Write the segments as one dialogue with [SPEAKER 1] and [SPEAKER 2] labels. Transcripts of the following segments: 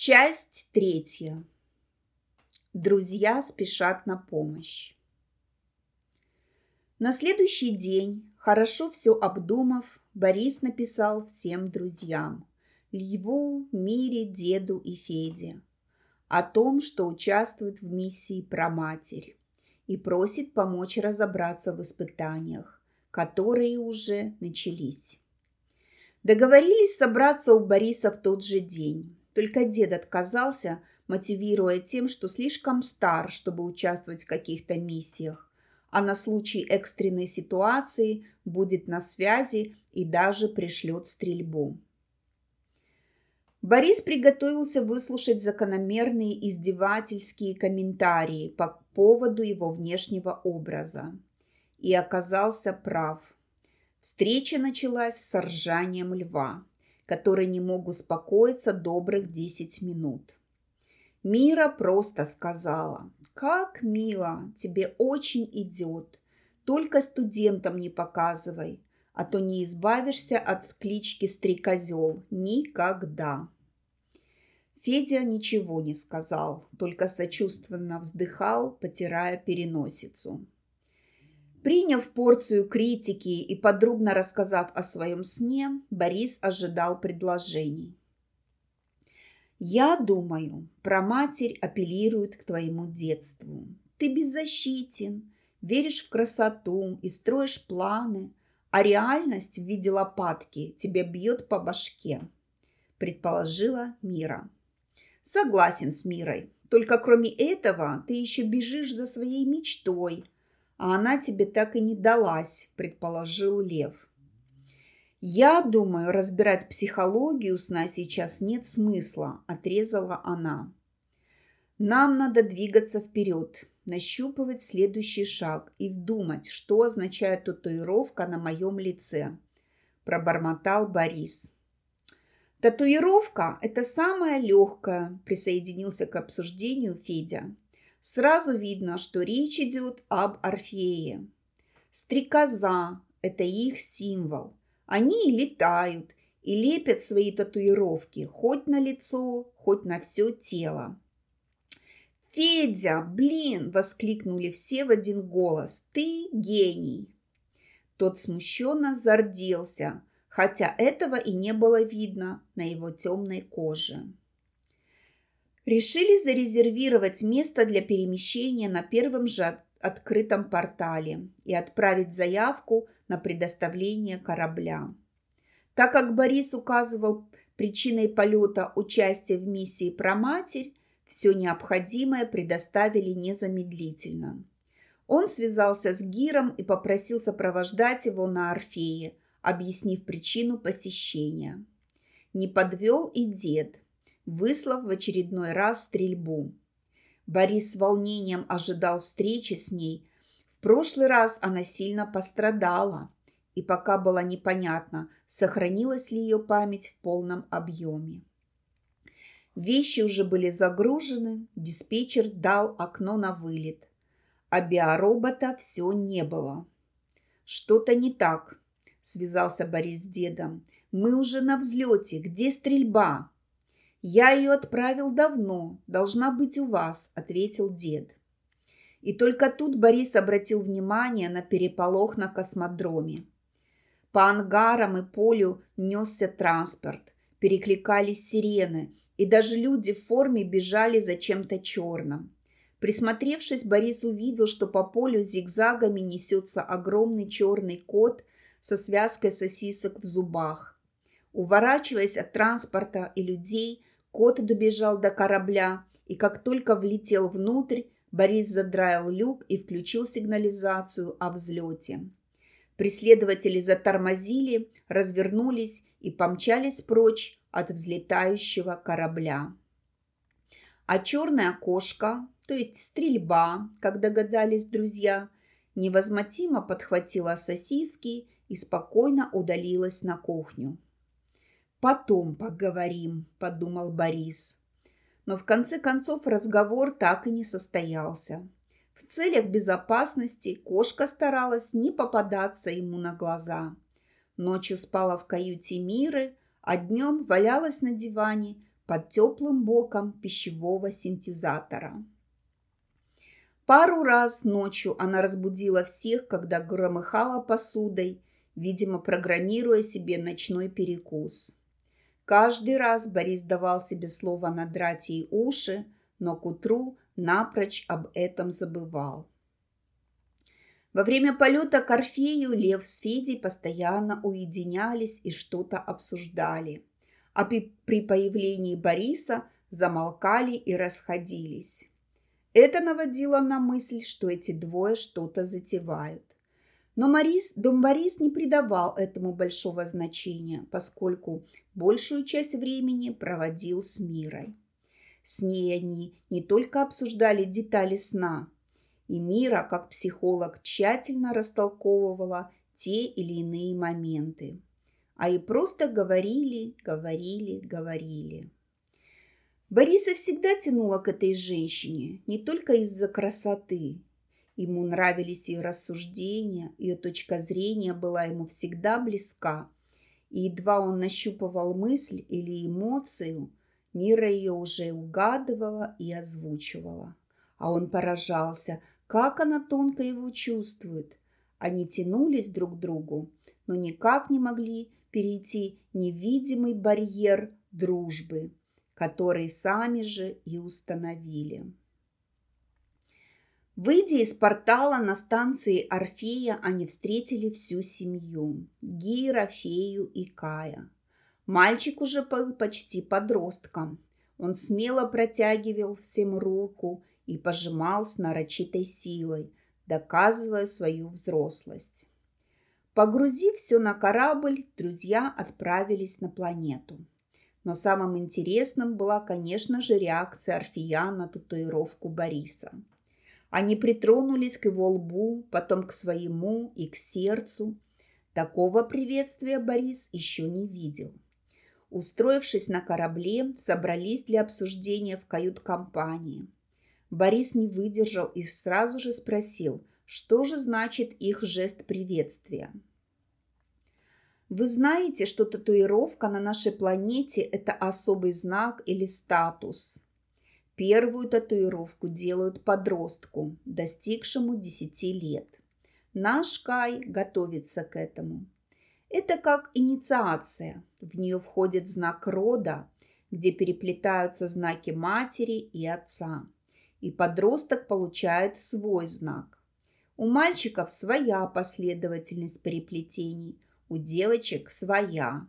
[SPEAKER 1] Часть третья. Друзья спешат на помощь. На следующий день, хорошо все обдумав, Борис написал всем друзьям – Льву, Мире, Деду и Феде – о том, что участвует в миссии «Проматерь» и просит помочь разобраться в испытаниях, которые уже начались. Договорились собраться у Бориса в тот же день. Только дед отказался, мотивируя тем, что слишком стар, чтобы участвовать в каких-то миссиях, а на случай экстренной ситуации будет на связи и даже пришлет стрельбу. Борис приготовился выслушать закономерные издевательские комментарии по поводу его внешнего образа. И оказался прав. Встреча началась с ржанием льва который не мог успокоиться добрых десять минут. Мира просто сказала, «Как мило, тебе очень идет. Только студентам не показывай, а то не избавишься от клички Стрекозел никогда». Федя ничего не сказал, только сочувственно вздыхал, потирая переносицу. Приняв порцию критики и подробно рассказав о своем сне, Борис ожидал предложений. «Я думаю, про матерь апеллирует к твоему детству. Ты беззащитен, веришь в красоту и строишь планы, а реальность в виде лопатки тебя бьет по башке», предположила Мира. «Согласен с Мирой, только кроме этого ты еще бежишь за своей мечтой – а она тебе так и не далась», – предположил Лев. «Я думаю, разбирать психологию сна сейчас нет смысла», – отрезала она. «Нам надо двигаться вперед, нащупывать следующий шаг и вдумать, что означает татуировка на моем лице», – пробормотал Борис. «Татуировка – это самое легкое», – присоединился к обсуждению Федя. Сразу видно, что речь идет об Орфее. Стрекоза – это их символ. Они и летают, и лепят свои татуировки хоть на лицо, хоть на все тело. «Федя, блин!» – воскликнули все в один голос. «Ты гений!» Тот смущенно зарделся, хотя этого и не было видно на его темной коже решили зарезервировать место для перемещения на первом же открытом портале и отправить заявку на предоставление корабля. Так как Борис указывал причиной полета участие в миссии «Проматерь», все необходимое предоставили незамедлительно. Он связался с Гиром и попросил сопровождать его на Орфее, объяснив причину посещения. Не подвел и дед – выслав в очередной раз стрельбу. Борис с волнением ожидал встречи с ней. В прошлый раз она сильно пострадала, и пока было непонятно, сохранилась ли ее память в полном объеме. Вещи уже были загружены, диспетчер дал окно на вылет, а биоробота все не было. «Что-то не так», – связался Борис с дедом. «Мы уже на взлете. Где стрельба?» «Я ее отправил давно, должна быть у вас», – ответил дед. И только тут Борис обратил внимание на переполох на космодроме. По ангарам и полю несся транспорт, перекликались сирены, и даже люди в форме бежали за чем-то черным. Присмотревшись, Борис увидел, что по полю зигзагами несется огромный черный кот со связкой сосисок в зубах. Уворачиваясь от транспорта и людей, Кот добежал до корабля, и как только влетел внутрь, Борис задраил люк и включил сигнализацию о взлете. Преследователи затормозили, развернулись и помчались прочь от взлетающего корабля. А черная кошка, то есть стрельба, как догадались друзья, невозмутимо подхватила сосиски и спокойно удалилась на кухню. «Потом поговорим», – подумал Борис. Но в конце концов разговор так и не состоялся. В целях безопасности кошка старалась не попадаться ему на глаза. Ночью спала в каюте Миры, а днем валялась на диване, под теплым боком пищевого синтезатора. Пару раз ночью она разбудила всех, когда громыхала посудой, видимо, программируя себе ночной перекус. Каждый раз Борис давал себе слово надрать ей уши, но к утру напрочь об этом забывал. Во время полета к Орфею Лев с Федей постоянно уединялись и что-то обсуждали, а при, при появлении Бориса замолкали и расходились. Это наводило на мысль, что эти двое что-то затевают. Но Марис, дом Борис не придавал этому большого значения, поскольку большую часть времени проводил с Мирой. С ней они не только обсуждали детали сна, и Мира, как психолог, тщательно растолковывала те или иные моменты, а и просто говорили, говорили, говорили. Бориса всегда тянула к этой женщине, не только из-за красоты, Ему нравились ее рассуждения, ее точка зрения была ему всегда близка. И едва он нащупывал мысль или эмоцию, Мира ее уже угадывала и озвучивала. А он поражался, как она тонко его чувствует. Они тянулись друг к другу, но никак не могли перейти невидимый барьер дружбы, который сами же и установили. Выйдя из портала на станции Орфея, они встретили всю семью – Гира, Фею и Кая. Мальчик уже был почти подростком. Он смело протягивал всем руку и пожимал с нарочитой силой, доказывая свою взрослость. Погрузив все на корабль, друзья отправились на планету. Но самым интересным была, конечно же, реакция Орфея на татуировку Бориса – они притронулись к его лбу, потом к своему и к сердцу. Такого приветствия Борис еще не видел. Устроившись на корабле, собрались для обсуждения в кают-компании. Борис не выдержал и сразу же спросил, что же значит их жест приветствия. Вы знаете, что татуировка на нашей планете – это особый знак или статус – Первую татуировку делают подростку, достигшему 10 лет. Наш Кай готовится к этому. Это как инициация. В нее входит знак рода, где переплетаются знаки матери и отца. И подросток получает свой знак. У мальчиков своя последовательность переплетений, у девочек своя.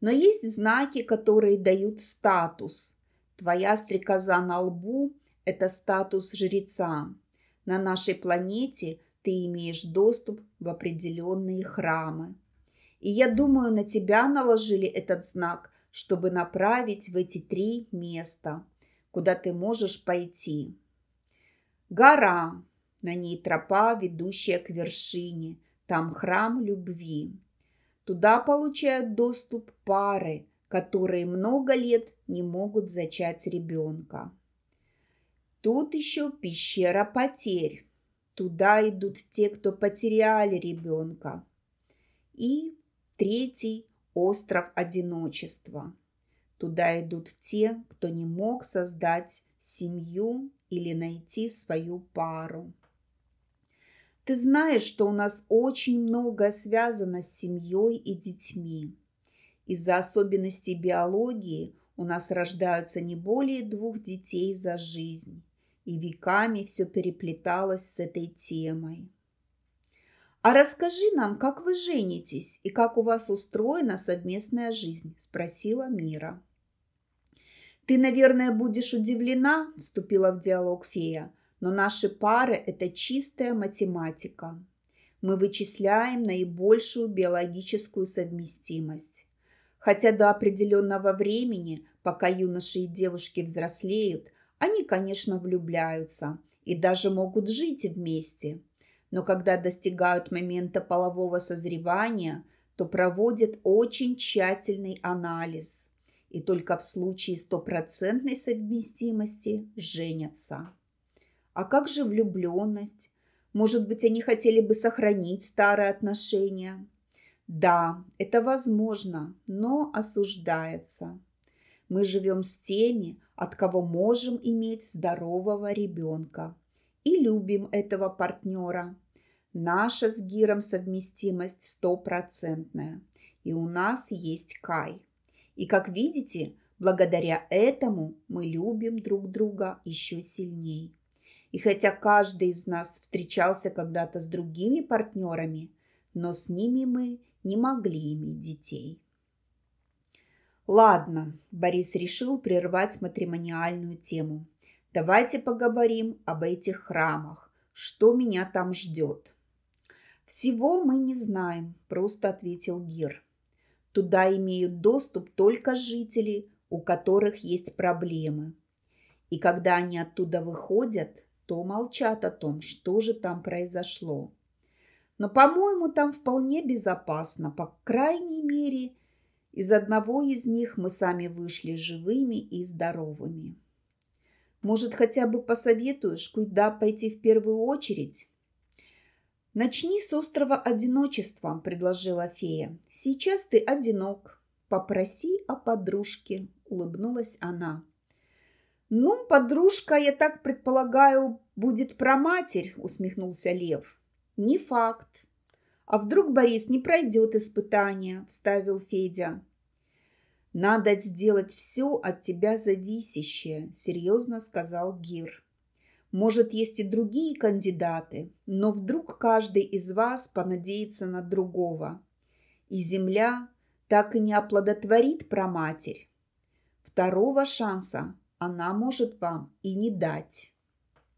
[SPEAKER 1] Но есть знаки, которые дают статус – Твоя стрекоза на лбу – это статус жреца. На нашей планете ты имеешь доступ в определенные храмы. И я думаю, на тебя наложили этот знак, чтобы направить в эти три места, куда ты можешь пойти. Гора, на ней тропа, ведущая к вершине, там храм любви. Туда получают доступ пары, которые много лет не могут зачать ребенка. Тут еще пещера потерь. Туда идут те, кто потеряли ребенка. И третий – остров одиночества. Туда идут те, кто не мог создать семью или найти свою пару. Ты знаешь, что у нас очень много связано с семьей и детьми. Из-за особенностей биологии у нас рождаются не более двух детей за жизнь, и веками все переплеталось с этой темой. «А расскажи нам, как вы женитесь и как у вас устроена совместная жизнь?» – спросила Мира. «Ты, наверное, будешь удивлена», – вступила в диалог фея, «но наши пары – это чистая математика. Мы вычисляем наибольшую биологическую совместимость. Хотя до определенного времени, пока юноши и девушки взрослеют, они, конечно, влюбляются и даже могут жить вместе. Но когда достигают момента полового созревания, то проводят очень тщательный анализ и только в случае стопроцентной совместимости женятся. А как же влюбленность? Может быть, они хотели бы сохранить старые отношения? Да, это возможно, но осуждается. Мы живем с теми, от кого можем иметь здорового ребенка. И любим этого партнера. Наша с Гиром совместимость стопроцентная. И у нас есть Кай. И как видите, благодаря этому мы любим друг друга еще сильней. И хотя каждый из нас встречался когда-то с другими партнерами, но с ними мы не могли иметь детей. Ладно, Борис решил прервать матримониальную тему. Давайте поговорим об этих храмах. Что меня там ждет? Всего мы не знаем, просто ответил Гир. Туда имеют доступ только жители, у которых есть проблемы. И когда они оттуда выходят, то молчат о том, что же там произошло. Но, по-моему, там вполне безопасно, по крайней мере, из одного из них мы сами вышли живыми и здоровыми. Может, хотя бы посоветуешь, куда пойти в первую очередь? «Начни с острова одиночества», – предложила фея. «Сейчас ты одинок. Попроси о подружке», – улыбнулась она. «Ну, подружка, я так предполагаю, будет про матерь», – усмехнулся Лев. «Не факт. А вдруг Борис не пройдет испытание?» – вставил Федя. «Надо сделать все от тебя зависящее», – серьезно сказал Гир. «Может, есть и другие кандидаты, но вдруг каждый из вас понадеется на другого, и земля так и не оплодотворит проматерь. Второго шанса она может вам и не дать».